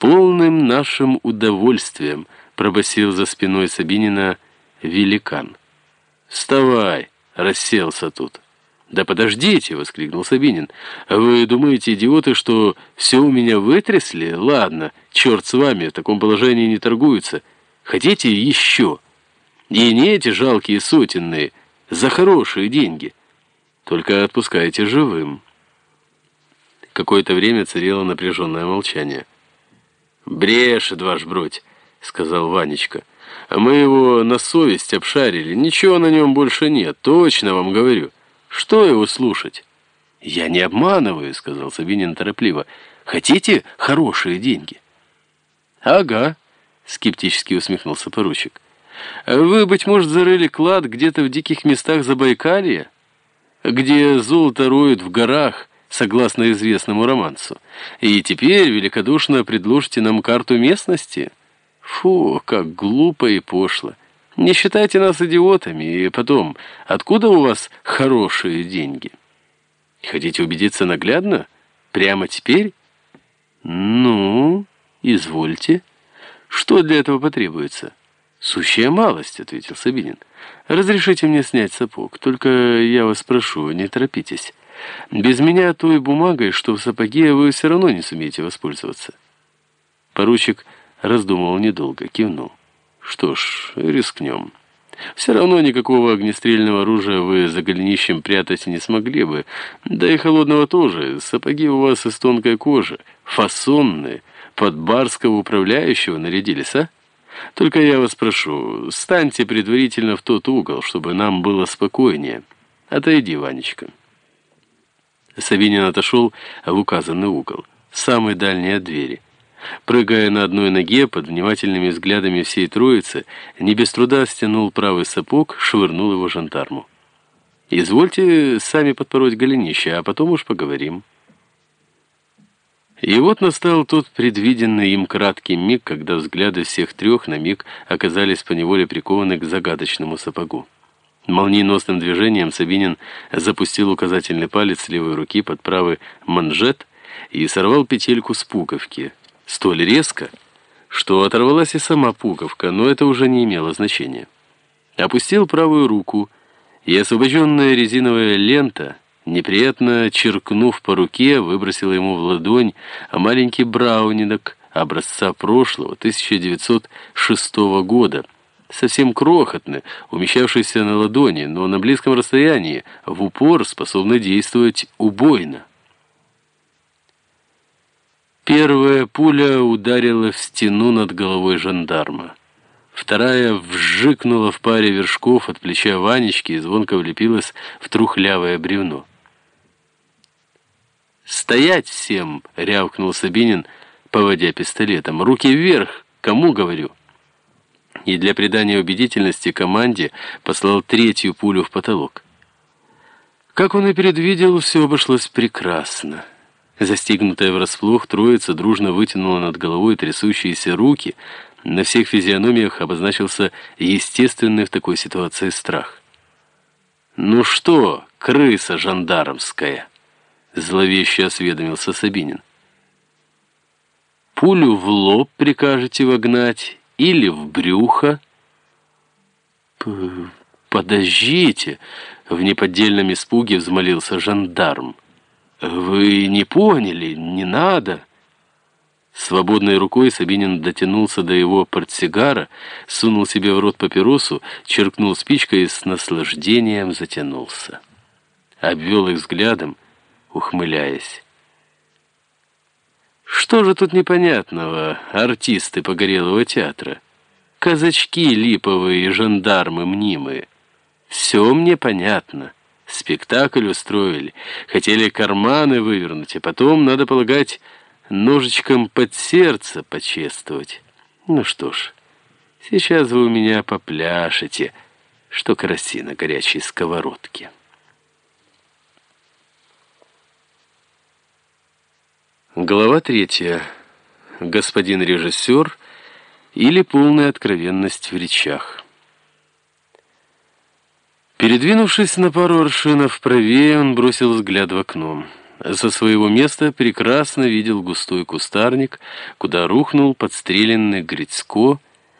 полным нашим удовольствием», — пробасил за спиной Сабинина великан. «Вставай!» — расселся тут. «Да подождите!» — воскликнул Сабинин. «Вы думаете, идиоты, что все у меня вытрясли? Ладно, черт с вами, в таком положении не торгуются. Хотите еще? И не эти жалкие сотенные, за хорошие деньги. Только отпускайте живым». Какое-то время царило напряженное молчание. «Брешет ваш бродь», — сказал Ванечка. «А мы его на совесть обшарили. Ничего на нем больше нет, точно вам говорю». Что его слушать? Я не обманываю, сказал Сабинин торопливо. Хотите хорошие деньги? Ага, скептически усмехнулся поручик. Вы, быть может, зарыли клад где-то в диких местах Забайкалья, где золото роют в горах, согласно известному романсу. И теперь великодушно предложите нам карту местности? Фу, как глупо и пошло. Не считайте нас идиотами, и потом, откуда у вас хорошие деньги? Хотите убедиться наглядно? Прямо теперь? Ну, извольте. Что для этого потребуется? Сущая малость, ответил Сабинин. Разрешите мне снять сапог, только я вас прошу, не торопитесь. Без меня той бумагой, что в сапоге, вы все равно не сумеете воспользоваться. Поручик раздумывал недолго, кивнул. Что ж, рискнем. Все равно никакого огнестрельного оружия вы за голенищем прятать не смогли бы. Да и холодного тоже. Сапоги у вас из тонкой кожи, фасонные, под барского управляющего нарядились, а? Только я вас прошу, станьте предварительно в тот угол, чтобы нам было спокойнее. Отойди, Ванечка. Савинин отошел в указанный угол, самый дальний от двери. Прыгая на одной ноге под внимательными взглядами всей троицы, не без труда стянул правый сапог, швырнул его жандарму. «Извольте сами подпороть голенище, а потом уж поговорим». И вот настал тот предвиденный им краткий миг, когда взгляды всех трех на миг оказались поневоле прикованы к загадочному сапогу. Молниеносным движением Сабинин запустил указательный палец левой руки под правый манжет и сорвал петельку с пуговки — столь резко, что оторвалась и сама пуговка, но это уже не имело значения. Опустил правую руку, и освобожденная резиновая лента, неприятно черкнув по руке, выбросила ему в ладонь маленький браунинок образца прошлого, 1906 года, совсем крохотный, умещавшийся на ладони, но на близком расстоянии, в упор способный действовать убойно. Первая пуля ударила в стену над головой жандарма. Вторая вжикнула в паре вершков от плеча Ванечки и звонко влепилась в трухлявое бревно. «Стоять всем!» — рявкнул Сабинин, поводя пистолетом. «Руки вверх! Кому говорю?» И для придания убедительности команде послал третью пулю в потолок. Как он и предвидел, все обошлось прекрасно. Застигнутая врасплох, троица дружно вытянула над головой трясущиеся руки. На всех физиономиях обозначился естественный в такой ситуации страх. «Ну что, крыса жандармская?» Зловеще осведомился Сабинин. «Пулю в лоб прикажете вогнать или в брюхо?» «Подождите!» — в неподдельном испуге взмолился жандарм. «Вы не поняли, не надо». Свободной рукой Сабинин дотянулся до его портсигара, сунул себе в рот папиросу, черкнул спичкой и с наслаждением затянулся. Обвел их взглядом, ухмыляясь. «Что же тут непонятного, артисты погорелого театра? Казачки липовые жандармы мнимые. Все мне понятно». Спектакль устроили, хотели карманы вывернуть, а потом, надо полагать, ножичком под сердце почествовать. Ну что ж, сейчас вы у меня попляшете, что караси на горячей сковородке. Глава третья. Господин режиссер или полная откровенность в речах. Передвинувшись на пару аршинов правее, он бросил взгляд в окно. со своего места прекрасно видел густой кустарник, куда рухнул подстреленный Грицко